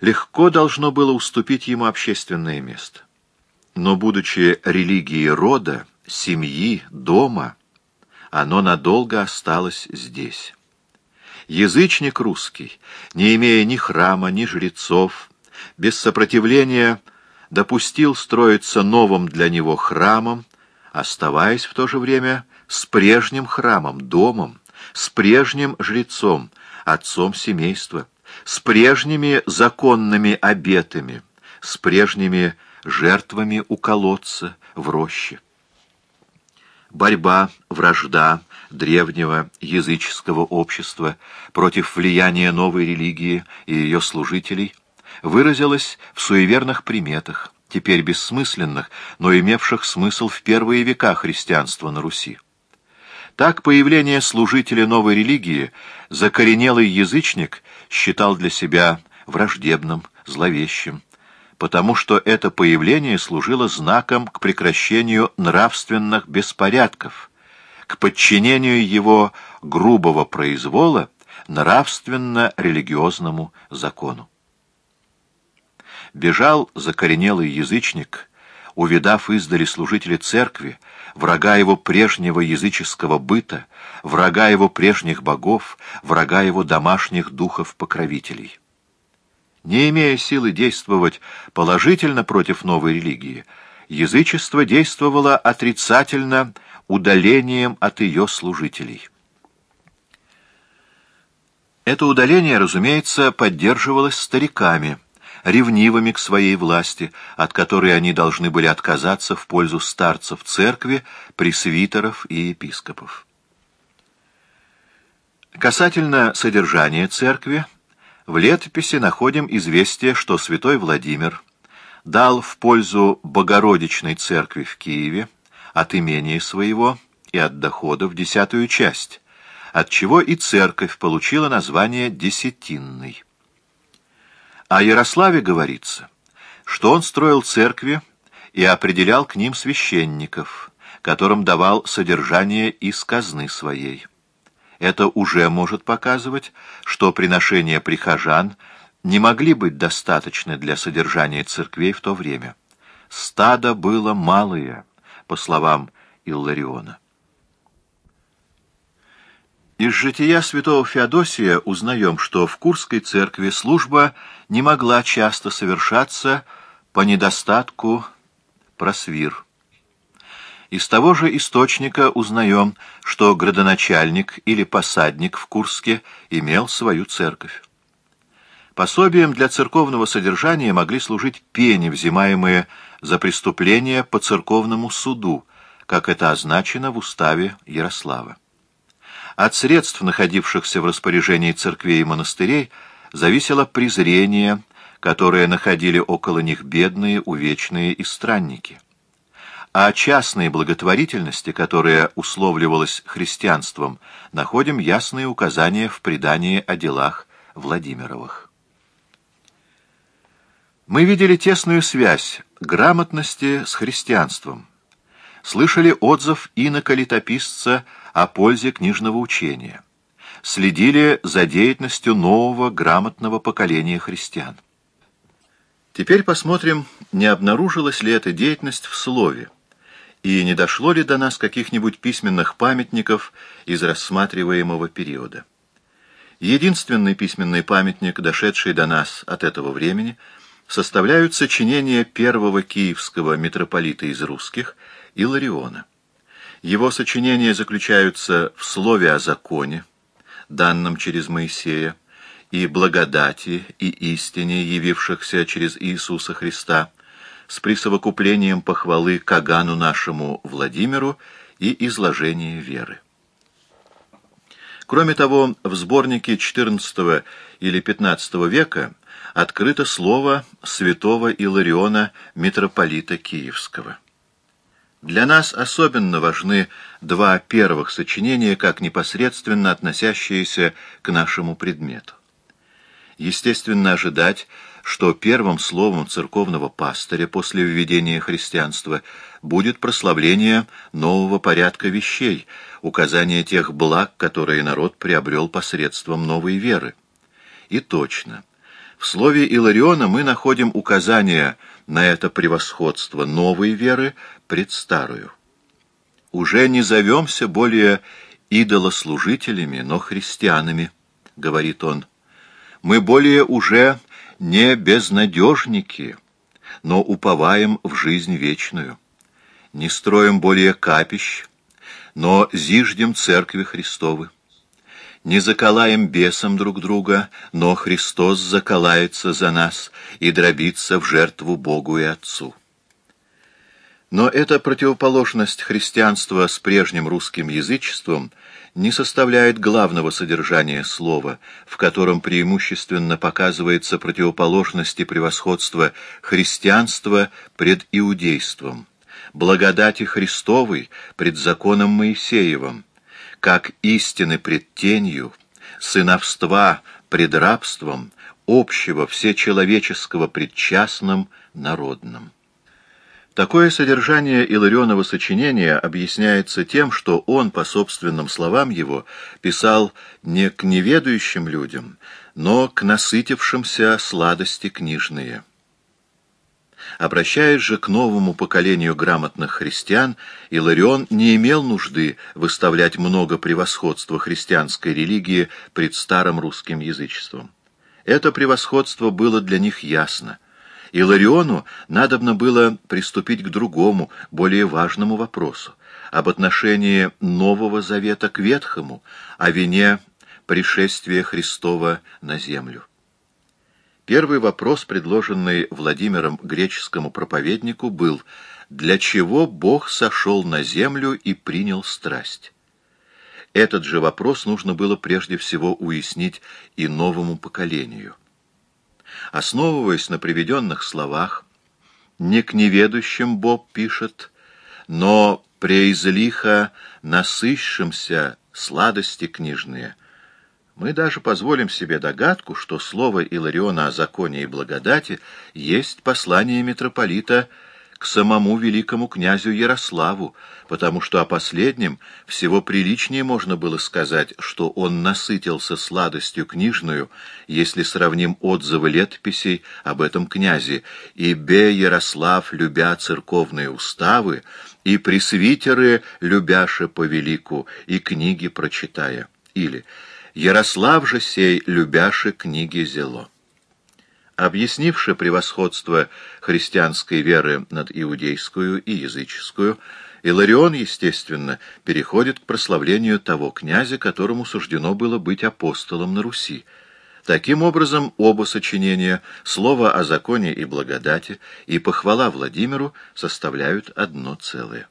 легко должно было уступить ему общественное место. Но, будучи религией рода, семьи, дома, оно надолго осталось здесь. Язычник русский, не имея ни храма, ни жрецов, без сопротивления допустил строиться новым для него храмом, оставаясь в то же время с прежним храмом, домом, с прежним жрецом, отцом семейства, с прежними законными обетами, с прежними жертвами у колодца в роще. Борьба, вражда древнего языческого общества против влияния новой религии и ее служителей выразилась в суеверных приметах, теперь бессмысленных, но имевших смысл в первые века христианства на Руси. Так появление служителя новой религии закоренелый язычник считал для себя враждебным, зловещим, потому что это появление служило знаком к прекращению нравственных беспорядков, к подчинению его грубого произвола нравственно-религиозному закону. Бежал закоренелый язычник, увидав издали служители церкви, врага его прежнего языческого быта, врага его прежних богов, врага его домашних духов-покровителей. Не имея силы действовать положительно против новой религии, язычество действовало отрицательно удалением от ее служителей. Это удаление, разумеется, поддерживалось стариками, ревнивыми к своей власти, от которой они должны были отказаться в пользу старцев церкви, пресвитеров и епископов. Касательно содержания церкви, в летописи находим известие, что святой Владимир дал в пользу Богородичной церкви в Киеве от имения своего и от доходов десятую часть, от чего и церковь получила название Десятинной. О Ярославе говорится, что он строил церкви и определял к ним священников, которым давал содержание из казны своей это уже может показывать, что приношения прихожан не могли быть достаточны для содержания церквей в то время. Стадо было малое, по словам Иллариона. Из жития святого Феодосия узнаем, что в Курской церкви служба не могла часто совершаться по недостатку просвир. Из того же источника узнаем, что градоначальник или посадник в Курске имел свою церковь. Пособием для церковного содержания могли служить пени, взимаемые за преступления по церковному суду, как это означено в уставе Ярослава. От средств, находившихся в распоряжении церквей и монастырей, зависело презрение, которое находили около них бедные, увечные и странники о частной благотворительности, которая условливалась христианством, находим ясные указания в предании о делах Владимировых. Мы видели тесную связь грамотности с христианством, слышали отзыв инока-летописца о пользе книжного учения, следили за деятельностью нового грамотного поколения христиан. Теперь посмотрим, не обнаружилась ли эта деятельность в слове, и не дошло ли до нас каких-нибудь письменных памятников из рассматриваемого периода. Единственный письменный памятник, дошедший до нас от этого времени, составляют сочинения первого киевского митрополита из русских, Илариона. Его сочинения заключаются в слове о законе, данном через Моисея, и благодати и истине, явившихся через Иисуса Христа, с присовокуплением похвалы Кагану нашему Владимиру и изложение веры. Кроме того, в сборнике XIV или XV века открыто слово святого Илариона, митрополита Киевского. Для нас особенно важны два первых сочинения, как непосредственно относящиеся к нашему предмету. Естественно ожидать, что первым словом церковного пастыря после введения христианства будет прославление нового порядка вещей, указание тех благ, которые народ приобрел посредством новой веры. И точно, В слове Илариона мы находим указание на это превосходство новой веры пред старую. «Уже не зовемся более идолослужителями, но христианами», — говорит он. «Мы более уже не безнадежники, но уповаем в жизнь вечную. Не строим более капищ, но зиждем церкви Христовы. Не заколаем бесом друг друга, но Христос заколается за нас и дробится в жертву Богу и Отцу. Но эта противоположность христианства с прежним русским язычеством не составляет главного содержания слова, в котором преимущественно показывается противоположность и превосходство христианства пред иудейством, благодати Христовой пред законом Моисеевым, как истины пред тенью, сыновства пред рабством, общего всечеловеческого пред частным народным. Такое содержание Иларионова сочинения объясняется тем, что он, по собственным словам его, писал не к неведающим людям, но к насытившимся сладости книжные. Обращаясь же к новому поколению грамотных христиан, Иларион не имел нужды выставлять много превосходства христианской религии пред старым русским язычеством. Это превосходство было для них ясно – Илариону надобно было приступить к другому, более важному вопросу, об отношении Нового Завета к Ветхому, о вине пришествия Христова на землю. Первый вопрос, предложенный Владимиром греческому проповеднику, был «Для чего Бог сошел на землю и принял страсть?» Этот же вопрос нужно было прежде всего уяснить и новому поколению. Основываясь на приведенных словах, не к неведущим Боб пишет, но преизлихо насыщимся сладости книжные. Мы даже позволим себе догадку, что слово Илариона о законе и благодати есть послание митрополита к самому великому князю Ярославу, потому что о последнем всего приличнее можно было сказать, что он насытился сладостью книжную, если сравним отзывы летописей об этом князе, и бе Ярослав, любя церковные уставы, и пресвитеры, любяше по велику, и книги прочитая, или Ярослав же сей, любяше книги зело объяснивши превосходство христианской веры над иудейскую и языческую, Иларион, естественно, переходит к прославлению того князя, которому суждено было быть апостолом на Руси. Таким образом, оба сочинения, слово о законе и благодати и похвала Владимиру, составляют одно целое.